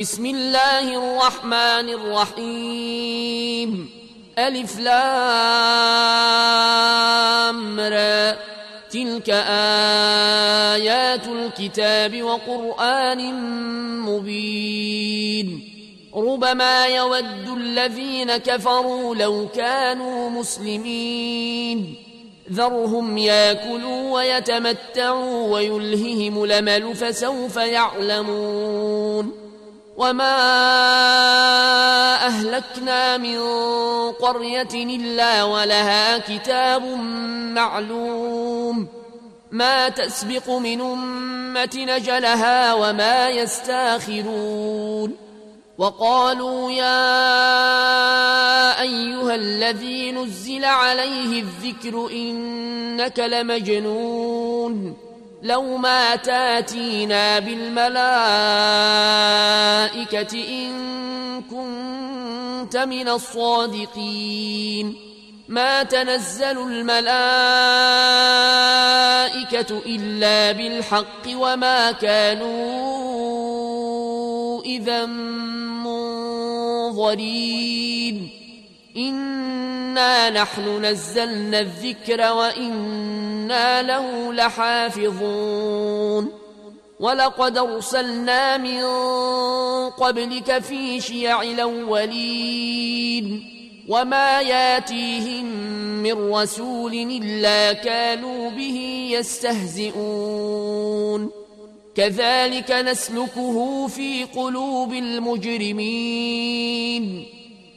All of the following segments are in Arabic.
بسم الله الرحمن الرحيم. ألف لام را. تلك آيات الكتاب وقرآن مبين. ربما يود الذين كفروا لو كانوا مسلمين. ذرهم ياكلوا ويتمتعوا ويلههم لمل فسوف يعلمون. وما أهلكنا من قرية إلا ولها كتاب معلوم ما تسبق من أمة نجلها وما يستاخرون وقالوا يا أيها الذي نزل عليه الذكر إنك لمجنون لو ما تاتينا بالملائكة إن كنت من الصادقين. ما تنزل الملائكة إلا بالحق وما كانوا إذا منظرين. إنا نحن نزلنا الذكر وإنا له لحافظون ولقد أرسلنا من قبلك في شيع الأولين وما ياتيهم من رسول إلا كانوا به يستهزئون كذلك نسلكه في قلوب المجرمين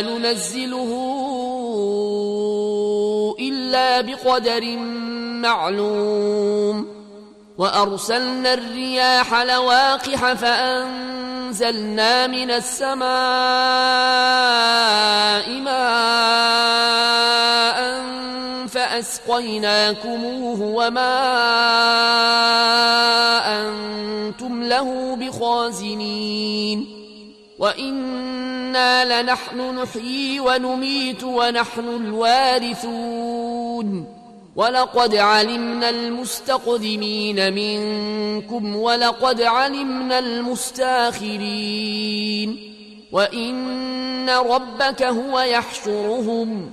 ننزله إلا بقدر معلوم. وأرسلنا الرياح لواقح فأنزلنا من السماء ماء فأسقيناكموه وما أنتم له بخازنين. وإنا لنحن نحيي ونميت ونحن الوارثون ولقد علمنا المستقدمين منكم ولقد علمنا المستاخرين وإن ربك هو يحشرهم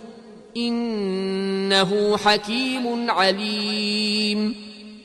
إنه حكيم عليم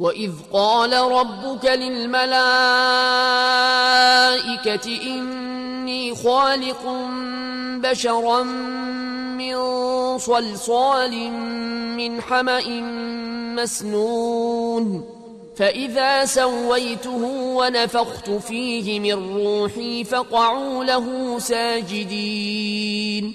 وإذ قال ربك للملائكة إني خالق بشرا من صلصال من حمأ مسنون فإذا سويته ونفخت فيه من روحي فقعوا له ساجدين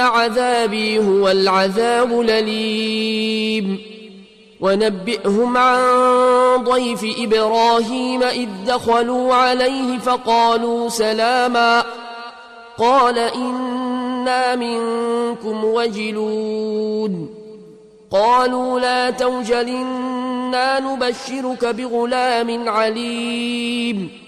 عذابي هو العذاب الأليم ونبئهم عن ضيف إبراهيم إذ دخلوا عليه فقالوا سلاما قال إنا منكم وجلون قالوا لا توجل إنا نبشرك بغلام عليم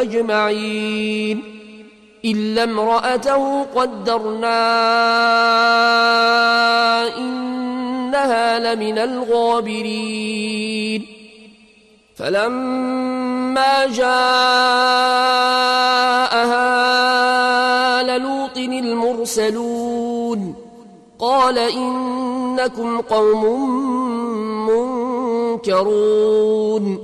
أجمعين. إلا امرأته قدرنا إنها لمن الغابرين. فلما جاءها لوط المرسلون قال إنكم قوم منكرون.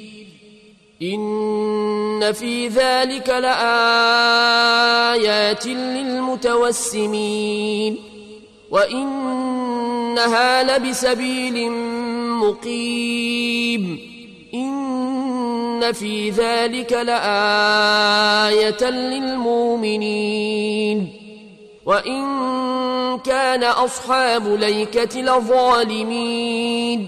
إن في ذلك لآيات للمتوسمين وإنها لبسبيل مقيم إن في ذلك لآية للمؤمنين وإن كان أصحاب ليكة لظالمين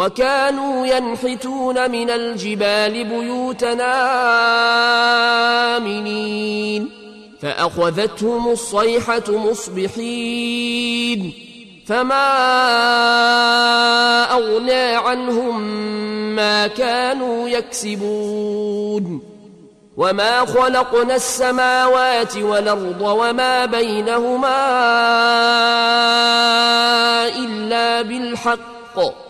وكانوا ينحتون من الجبال بيوتنا آمنين. فأخذتهم الصيحة مصبحين. فما أغنى عنهم ما كانوا يكسبون. وما خلقنا السماوات والأرض وما بينهما إلا بالحق.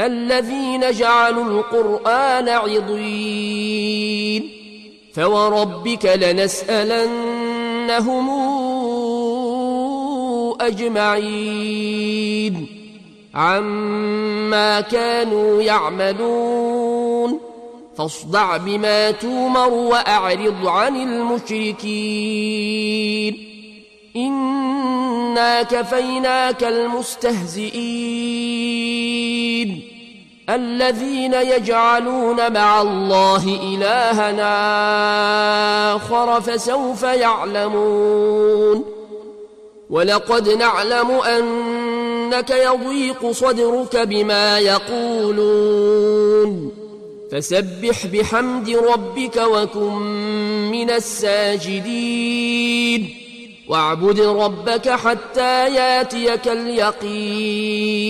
الذين جعلوا القرآن عضين. فوربك لنسألنهم أجمعين. عما كانوا يعملون. فاصدع بما تومر وأعرض عن المشركين. إنا كفيناك المستهزئين. الذين يجعلون مع الله إلهنا آخر فسوف يعلمون. ولقد نعلم أنك يضيق صدرك بما يقولون. فسبح بحمد ربك وكن من الساجدين. واعبد ربك حتى ياتيك اليقين.